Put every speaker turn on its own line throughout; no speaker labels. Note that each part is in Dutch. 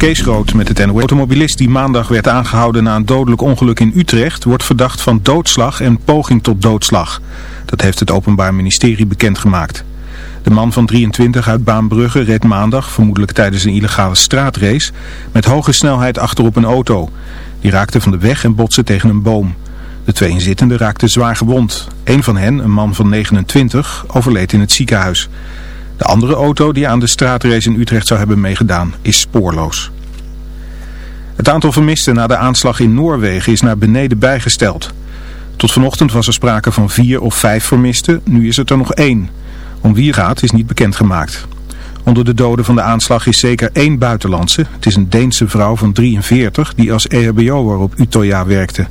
Kees Groot met het NOS. automobilist die maandag werd aangehouden na een dodelijk ongeluk in Utrecht wordt verdacht van doodslag en poging tot doodslag. Dat heeft het Openbaar Ministerie bekendgemaakt. De man van 23 uit Baanbrugge reed maandag, vermoedelijk tijdens een illegale straatrace, met hoge snelheid achterop een auto. Die raakte van de weg en botste tegen een boom. De twee inzittenden raakten zwaar gewond. Een van hen, een man van 29, overleed in het ziekenhuis. De andere auto die aan de straatrace in Utrecht zou hebben meegedaan is spoorloos. Het aantal vermisten na de aanslag in Noorwegen is naar beneden bijgesteld. Tot vanochtend was er sprake van vier of vijf vermisten, nu is het er nog één. Om wie gaat is niet bekendgemaakt. Onder de doden van de aanslag is zeker één buitenlandse. Het is een Deense vrouw van 43 die als EHBO'er op Utøya werkte.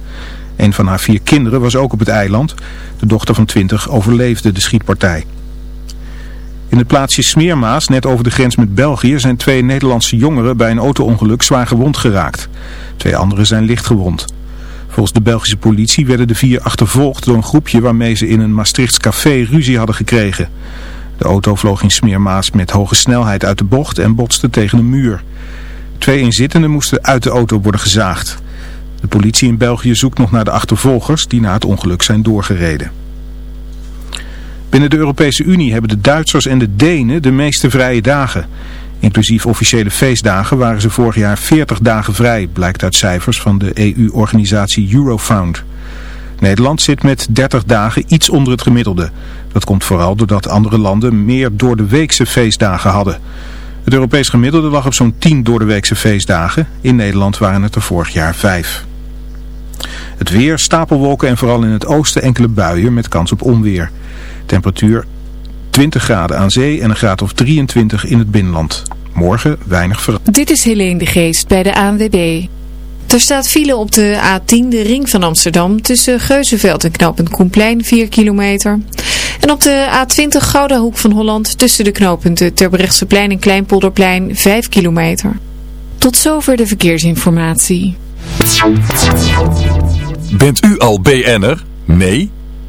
Een van haar vier kinderen was ook op het eiland. De dochter van 20 overleefde de schietpartij. In het plaatsje Smeermaas, net over de grens met België, zijn twee Nederlandse jongeren bij een auto-ongeluk zwaar gewond geraakt. Twee anderen zijn licht gewond. Volgens de Belgische politie werden de vier achtervolgd door een groepje waarmee ze in een Maastrichts café ruzie hadden gekregen. De auto vloog in Smeermaas met hoge snelheid uit de bocht en botste tegen een muur. Twee inzittenden moesten uit de auto worden gezaagd. De politie in België zoekt nog naar de achtervolgers die na het ongeluk zijn doorgereden. Binnen de Europese Unie hebben de Duitsers en de Denen de meeste vrije dagen. Inclusief officiële feestdagen waren ze vorig jaar 40 dagen vrij, blijkt uit cijfers van de EU-organisatie Eurofound. Nederland zit met 30 dagen iets onder het gemiddelde. Dat komt vooral doordat andere landen meer door de weekse feestdagen hadden. Het Europees gemiddelde lag op zo'n 10 door de weekse feestdagen. In Nederland waren het er vorig jaar 5. Het weer, stapelwolken en vooral in het oosten enkele buien met kans op onweer. Temperatuur 20 graden aan zee en een graad of 23 in het binnenland. Morgen weinig verandering.
Dit is Helene de Geest bij de ANWB. Er staat file op de A10, de ring van Amsterdam, tussen Geuzenveld en knooppunt Koenplein, 4 kilometer. En op de A20 Gouda Hoek van Holland, tussen de knooppunten Terbrechtseplein en Kleinpolderplein, 5 kilometer. Tot zover de verkeersinformatie.
Bent u al BN'er? Nee?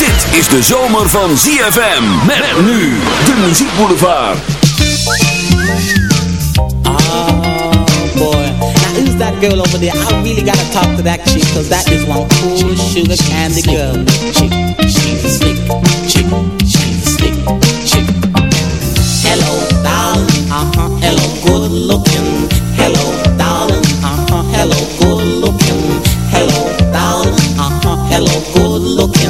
Dit is de zomer van ZFM. Met nu de muziekboulevard.
Oh boy. Now who's that girl over there? I really gotta talk to that chick, cause that is one cool sugar candy girl. Chick, she's a slick, chick, she's a chick. Hello, darling, uh-huh, hello, good looking. Hello, darling, uh-huh, hello, good looking. Hello, darling, uh-huh, hello, good looking.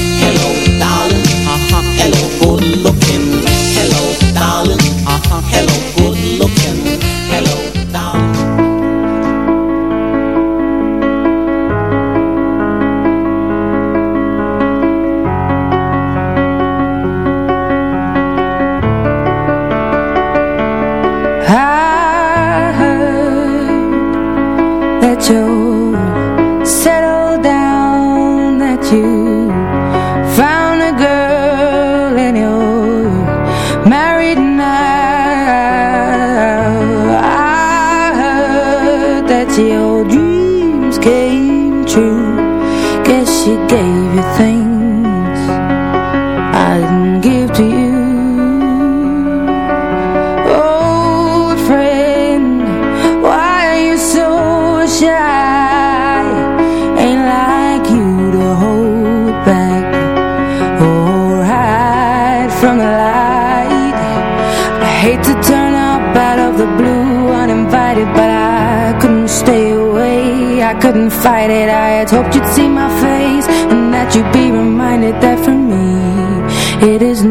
I hoped you'd see my face and that you'd be reminded that for me it isn't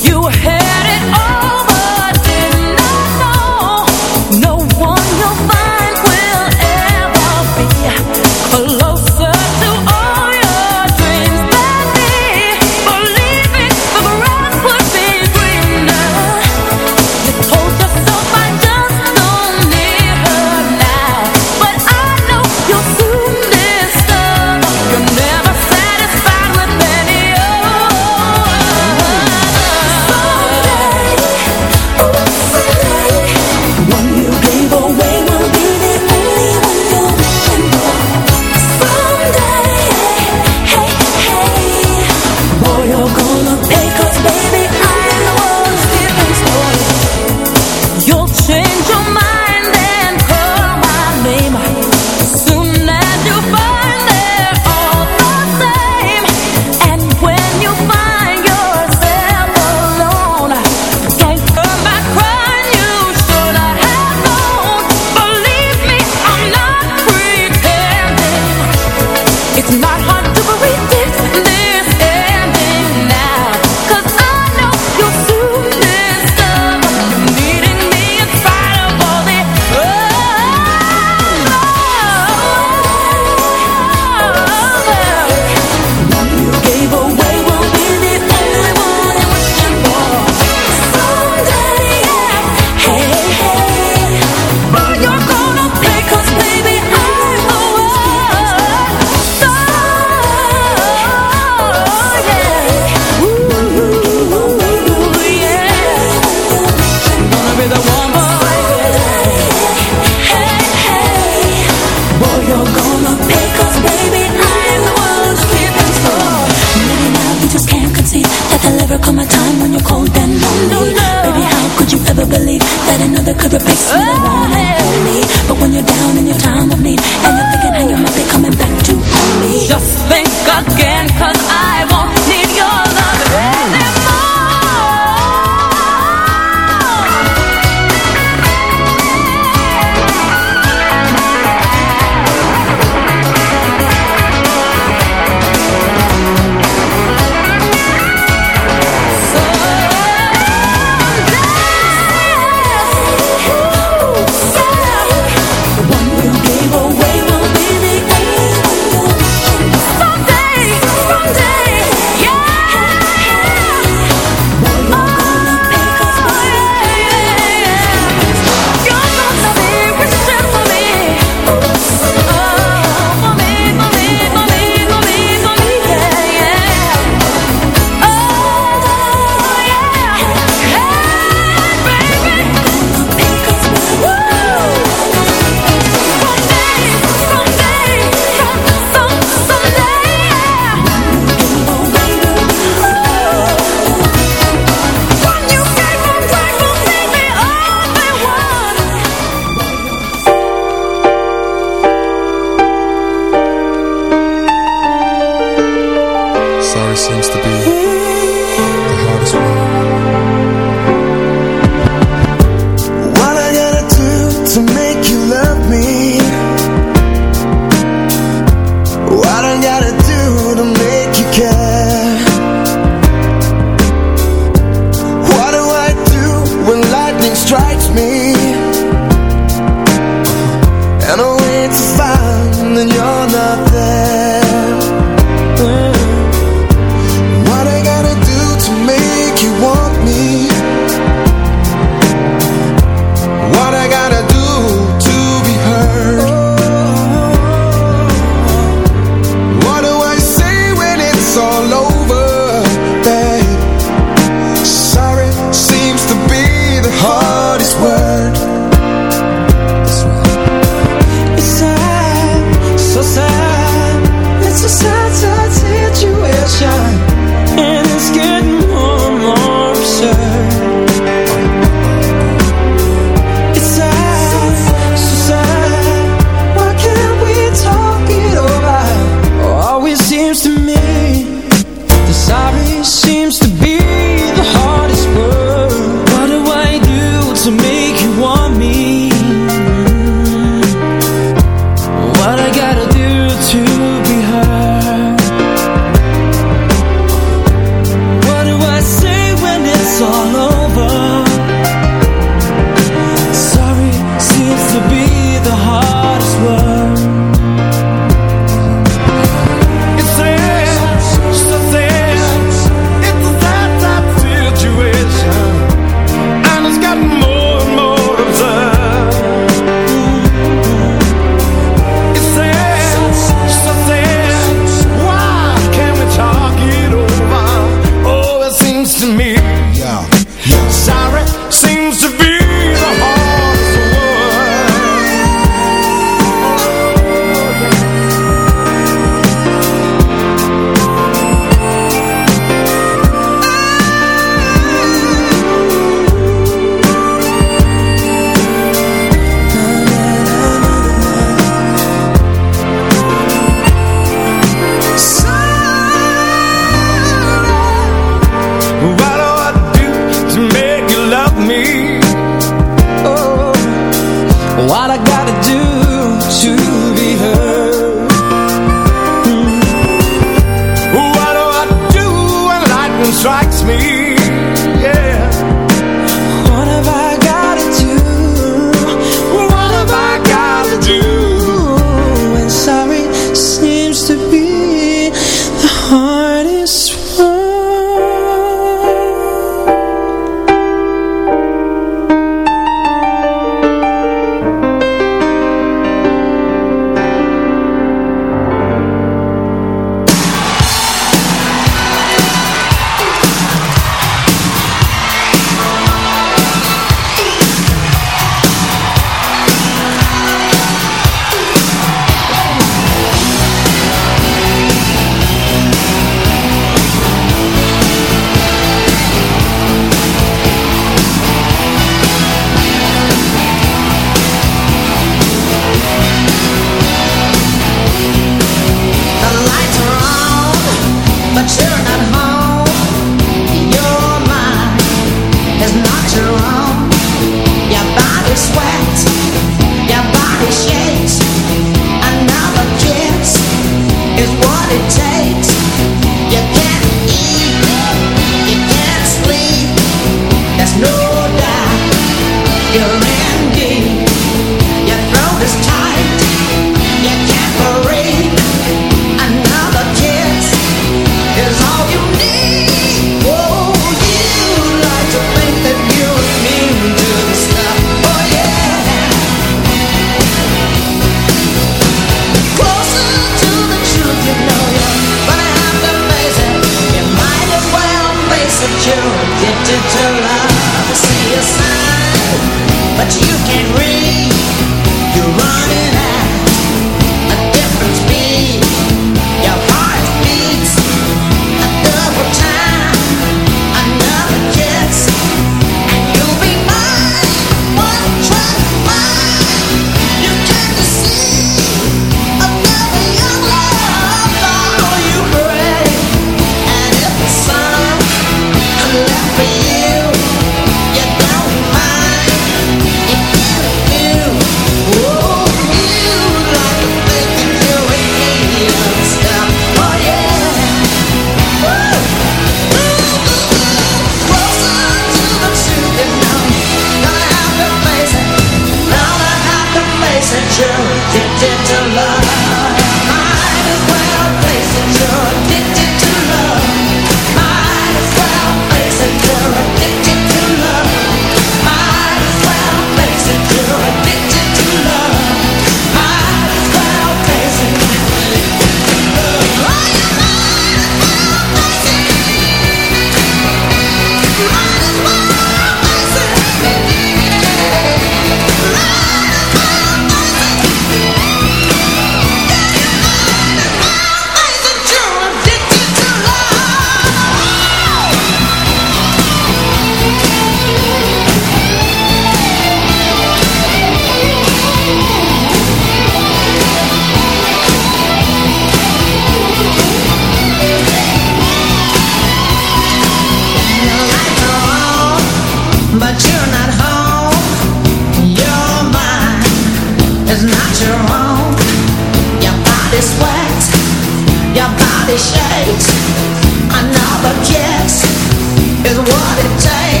take.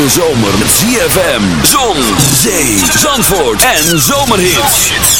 De zomer ZFM, zon, zee, zandvoort en zomerhits.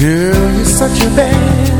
Girl, you're such a bad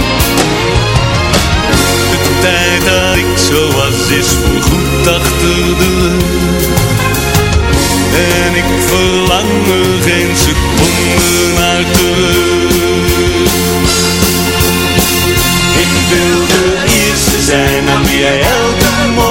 ik zo was is voorgoed achter de En ik verlang er geen seconde naar terug. Ik wil de eerste zijn aan wie jij elke morgen